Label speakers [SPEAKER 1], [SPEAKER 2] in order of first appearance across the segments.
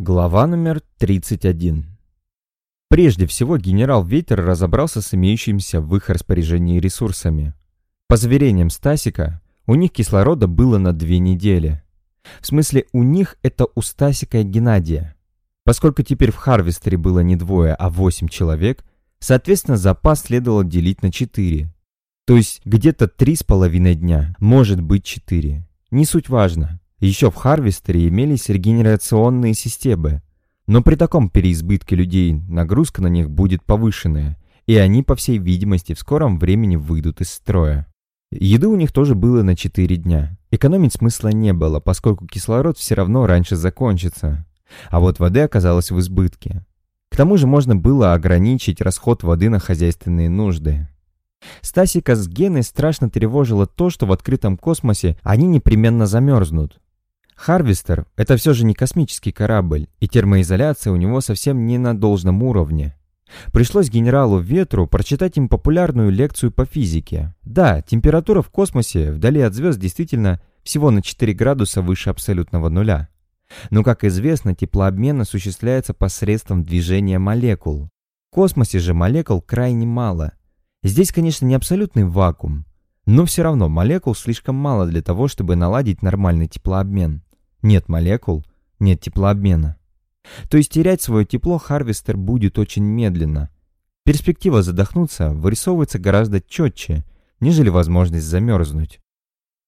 [SPEAKER 1] Глава номер 31. Прежде всего, генерал Ветер разобрался с имеющимися в их распоряжении ресурсами. По заверениям Стасика, у них кислорода было на две недели. В смысле, у них это у Стасика и Геннадия. Поскольку теперь в Харвестере было не двое, а восемь человек, соответственно, запас следовало делить на четыре. То есть где-то три с половиной дня, может быть четыре. Не суть важно. Еще в Харвестере имелись регенерационные системы, но при таком переизбытке людей нагрузка на них будет повышенная, и они, по всей видимости, в скором времени выйдут из строя. Еды у них тоже было на 4 дня. Экономить смысла не было, поскольку кислород все равно раньше закончится. А вот воды оказалось в избытке. К тому же можно было ограничить расход воды на хозяйственные нужды. Стасика с Геной страшно тревожило то, что в открытом космосе они непременно замерзнут. Харвестер — это все же не космический корабль, и термоизоляция у него совсем не на должном уровне. Пришлось генералу Ветру прочитать им популярную лекцию по физике. Да, температура в космосе вдали от звезд действительно всего на 4 градуса выше абсолютного нуля. Но, как известно, теплообмен осуществляется посредством движения молекул. В космосе же молекул крайне мало. Здесь, конечно, не абсолютный вакуум, но все равно молекул слишком мало для того, чтобы наладить нормальный теплообмен. Нет молекул, нет теплообмена. То есть терять свое тепло Харвестер будет очень медленно. Перспектива задохнуться вырисовывается гораздо четче, нежели возможность замерзнуть.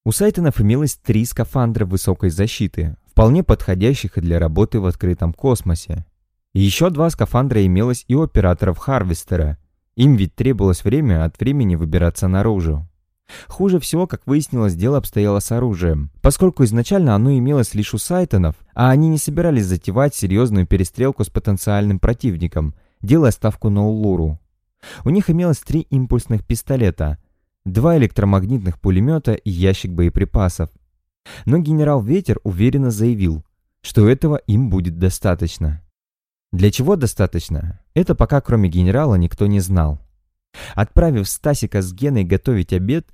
[SPEAKER 1] У Сайтонов имелось три скафандра высокой защиты, вполне подходящих и для работы в открытом космосе. И еще два скафандра имелось и у операторов Харвестера. Им ведь требовалось время от времени выбираться наружу. Хуже всего, как выяснилось, дело обстояло с оружием, поскольку изначально оно имелось лишь у Сайтонов, а они не собирались затевать серьезную перестрелку с потенциальным противником, делая ставку на Улуру. У них имелось три импульсных пистолета, два электромагнитных пулемета и ящик боеприпасов. Но генерал Ветер уверенно заявил, что этого им будет достаточно. Для чего достаточно? Это пока кроме генерала никто не знал. Отправив Стасика с Геной готовить обед,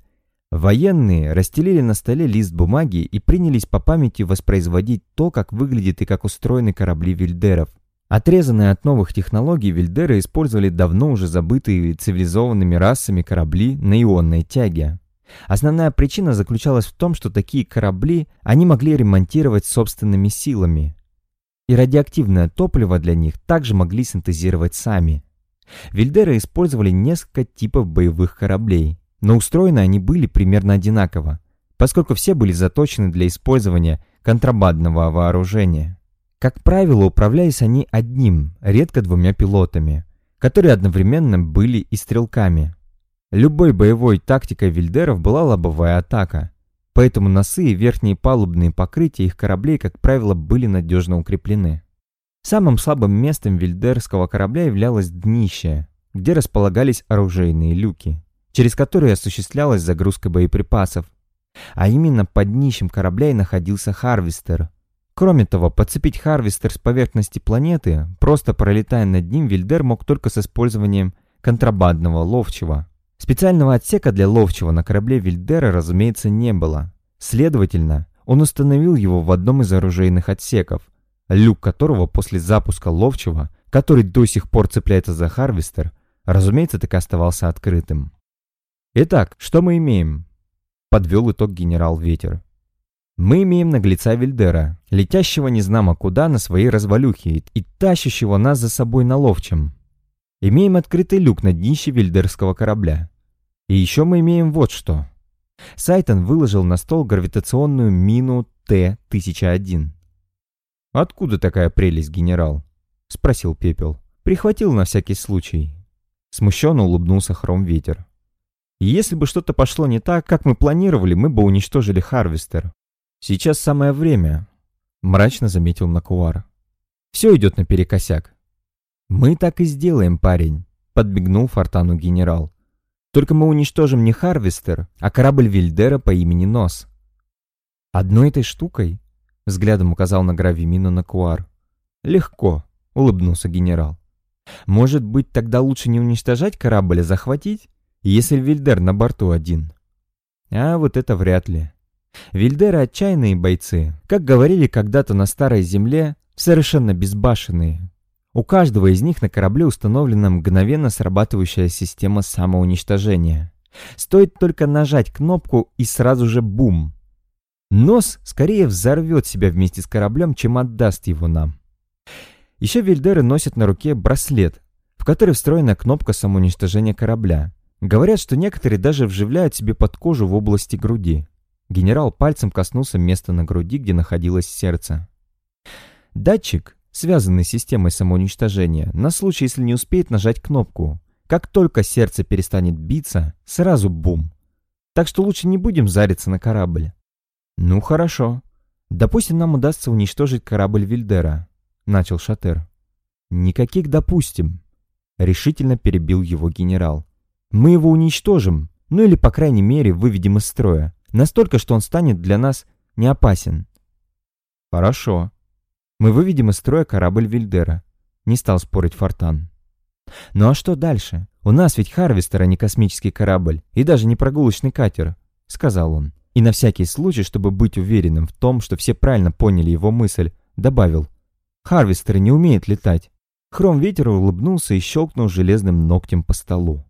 [SPEAKER 1] Военные расстелили на столе лист бумаги и принялись по памяти воспроизводить то, как выглядит и как устроены корабли вильдеров. Отрезанные от новых технологий, вильдеры использовали давно уже забытые цивилизованными расами корабли на ионной тяге. Основная причина заключалась в том, что такие корабли они могли ремонтировать собственными силами. И радиоактивное топливо для них также могли синтезировать сами. Вильдеры использовали несколько типов боевых кораблей. Но устроены они были примерно одинаково, поскольку все были заточены для использования контрабандного вооружения. Как правило, управлялись они одним, редко двумя пилотами, которые одновременно были и стрелками. Любой боевой тактикой вильдеров была лобовая атака, поэтому носы и верхние палубные покрытия их кораблей, как правило, были надежно укреплены. Самым слабым местом вильдерского корабля являлось днище, где располагались оружейные люки через который осуществлялась загрузка боеприпасов. А именно под днищем корабля и находился Харвестер. Кроме того, подцепить Харвестер с поверхности планеты, просто пролетая над ним, Вильдер мог только с использованием контрабандного ловчего. Специального отсека для ловчего на корабле Вильдера, разумеется, не было. Следовательно, он установил его в одном из оружейных отсеков, люк которого после запуска ловчего, который до сих пор цепляется за Харвестер, разумеется, так и оставался открытым. Итак, что мы имеем? Подвел итог генерал Ветер. Мы имеем наглеца Вильдера, летящего незнамо куда на своей развалюхе и тащащего нас за собой на ловчем. Имеем открытый люк на днище вильдерского корабля. И еще мы имеем вот что. Сайтон выложил на стол гравитационную мину Т-1001. «Откуда такая прелесть, генерал?» — спросил Пепел. «Прихватил на всякий случай». Смущенно улыбнулся Хром Ветер. Если бы что-то пошло не так, как мы планировали, мы бы уничтожили Харвестер. Сейчас самое время, мрачно заметил Накуар. Все идет наперекосяк. Мы так и сделаем, парень, подбегнул Фортану генерал. Только мы уничтожим не Харвестер, а корабль Вильдера по имени Нос. Одной этой штукой? Взглядом указал на гравимину Накуар. Легко, улыбнулся генерал. Может быть, тогда лучше не уничтожать корабль, а захватить? Если Вильдер на борту один. А вот это вряд ли. Вильдеры отчаянные бойцы. Как говорили когда-то на Старой Земле, совершенно безбашенные. У каждого из них на корабле установлена мгновенно срабатывающая система самоуничтожения. Стоит только нажать кнопку и сразу же бум. Нос скорее взорвет себя вместе с кораблем, чем отдаст его нам. Еще вильдеры носят на руке браслет, в который встроена кнопка самоуничтожения корабля. Говорят, что некоторые даже вживляют себе под кожу в области груди. Генерал пальцем коснулся места на груди, где находилось сердце. Датчик, связанный с системой самоуничтожения, на случай, если не успеет нажать кнопку. Как только сердце перестанет биться, сразу бум. Так что лучше не будем зариться на корабль. Ну хорошо. Допустим, нам удастся уничтожить корабль Вильдера, начал Шатер. Никаких допустим. Решительно перебил его генерал. Мы его уничтожим, ну или, по крайней мере, выведем из строя. Настолько, что он станет для нас не опасен. Хорошо. Мы выведем из строя корабль Вильдера. Не стал спорить Фортан. Ну а что дальше? У нас ведь Харвестер, а не космический корабль, и даже не прогулочный катер, сказал он. И на всякий случай, чтобы быть уверенным в том, что все правильно поняли его мысль, добавил. Харвестеры не умеют летать. Хром ветер улыбнулся и щелкнул железным ногтем по столу.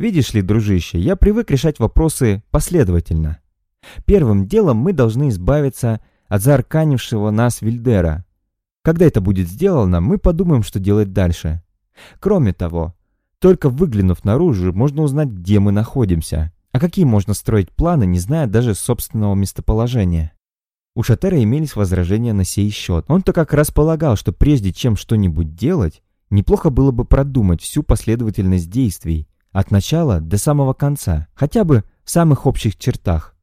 [SPEAKER 1] Видишь ли, дружище, я привык решать вопросы последовательно. Первым делом мы должны избавиться от заарканившего нас Вильдера. Когда это будет сделано, мы подумаем, что делать дальше. Кроме того, только выглянув наружу, можно узнать, где мы находимся. А какие можно строить планы, не зная даже собственного местоположения? У Шатера имелись возражения на сей счет. Он-то как раз полагал, что прежде чем что-нибудь делать, неплохо было бы продумать всю последовательность действий, от начала до самого конца, хотя бы в самых общих чертах.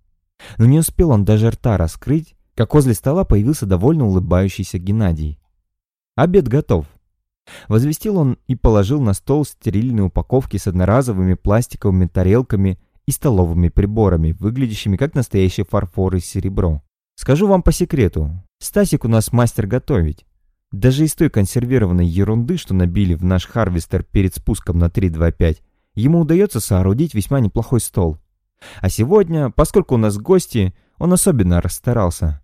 [SPEAKER 1] Но не успел он даже рта раскрыть, как возле стола появился довольно улыбающийся Геннадий. «Обед готов», — возвестил он и положил на стол стерильные упаковки с одноразовыми пластиковыми тарелками и столовыми приборами, выглядящими как настоящий фарфор и серебро. «Скажу вам по секрету, Стасик у нас мастер готовить. Даже из той консервированной ерунды, что набили в наш Харвестер перед спуском на 325, ему удается соорудить весьма неплохой стол. А сегодня, поскольку у нас гости, он особенно расстарался.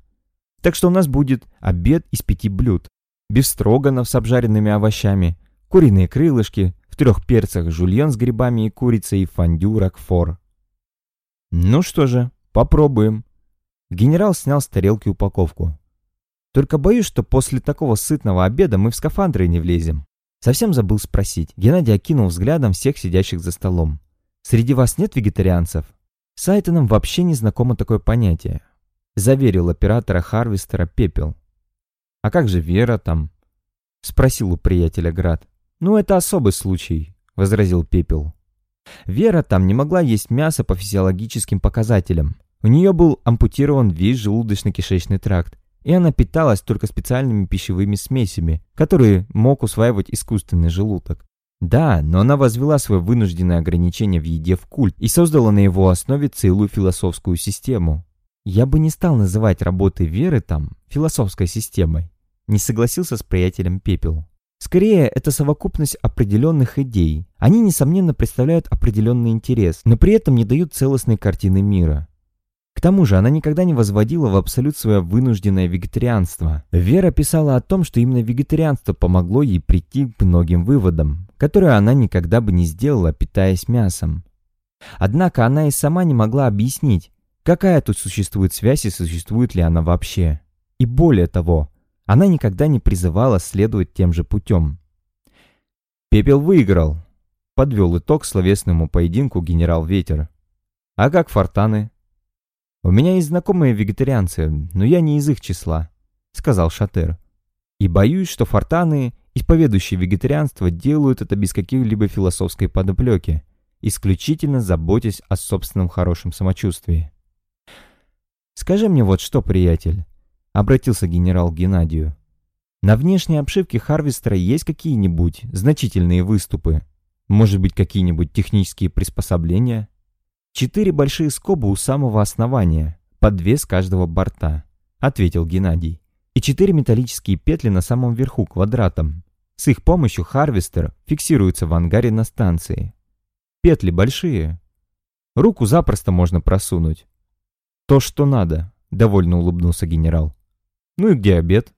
[SPEAKER 1] Так что у нас будет обед из пяти блюд. Бифстроганов с обжаренными овощами, куриные крылышки, в трех перцах жульен с грибами и курицей и фондю ракфор. Ну что же, попробуем. Генерал снял с тарелки упаковку. Только боюсь, что после такого сытного обеда мы в скафандры не влезем. Совсем забыл спросить. Геннадий окинул взглядом всех сидящих за столом. «Среди вас нет вегетарианцев?» Сайтонам вообще не знакомо такое понятие. Заверил оператора Харвестера Пепел. «А как же Вера там?» Спросил у приятеля Град. «Ну, это особый случай», — возразил Пепел. Вера там не могла есть мясо по физиологическим показателям. У нее был ампутирован весь желудочно-кишечный тракт и она питалась только специальными пищевыми смесями, которые мог усваивать искусственный желудок. Да, но она возвела свое вынужденное ограничение в еде в культ и создала на его основе целую философскую систему. Я бы не стал называть работы Веры там философской системой. Не согласился с приятелем Пепел. Скорее, это совокупность определенных идей. Они, несомненно, представляют определенный интерес, но при этом не дают целостной картины мира. Тому же она никогда не возводила в абсолют свое вынужденное вегетарианство. Вера писала о том, что именно вегетарианство помогло ей прийти к многим выводам, которые она никогда бы не сделала, питаясь мясом. Однако она и сама не могла объяснить, какая тут существует связь и существует ли она вообще. И более того, она никогда не призывала следовать тем же путем. «Пепел выиграл», — подвел итог словесному поединку генерал Ветер. «А как фортаны?» «У меня есть знакомые вегетарианцы, но я не из их числа», — сказал Шатер. «И боюсь, что фортаны, исповедующие вегетарианство, делают это без каких-либо философской подоплеки, исключительно заботясь о собственном хорошем самочувствии». «Скажи мне вот что, приятель», — обратился генерал к Геннадию. «На внешней обшивке Харвестера есть какие-нибудь значительные выступы? Может быть, какие-нибудь технические приспособления?» Четыре большие скобы у самого основания, по две с каждого борта, ответил Геннадий. И четыре металлические петли на самом верху квадратом. С их помощью Харвестер фиксируется в ангаре на станции. Петли большие. Руку запросто можно просунуть. То, что надо, довольно улыбнулся генерал. Ну и где обед?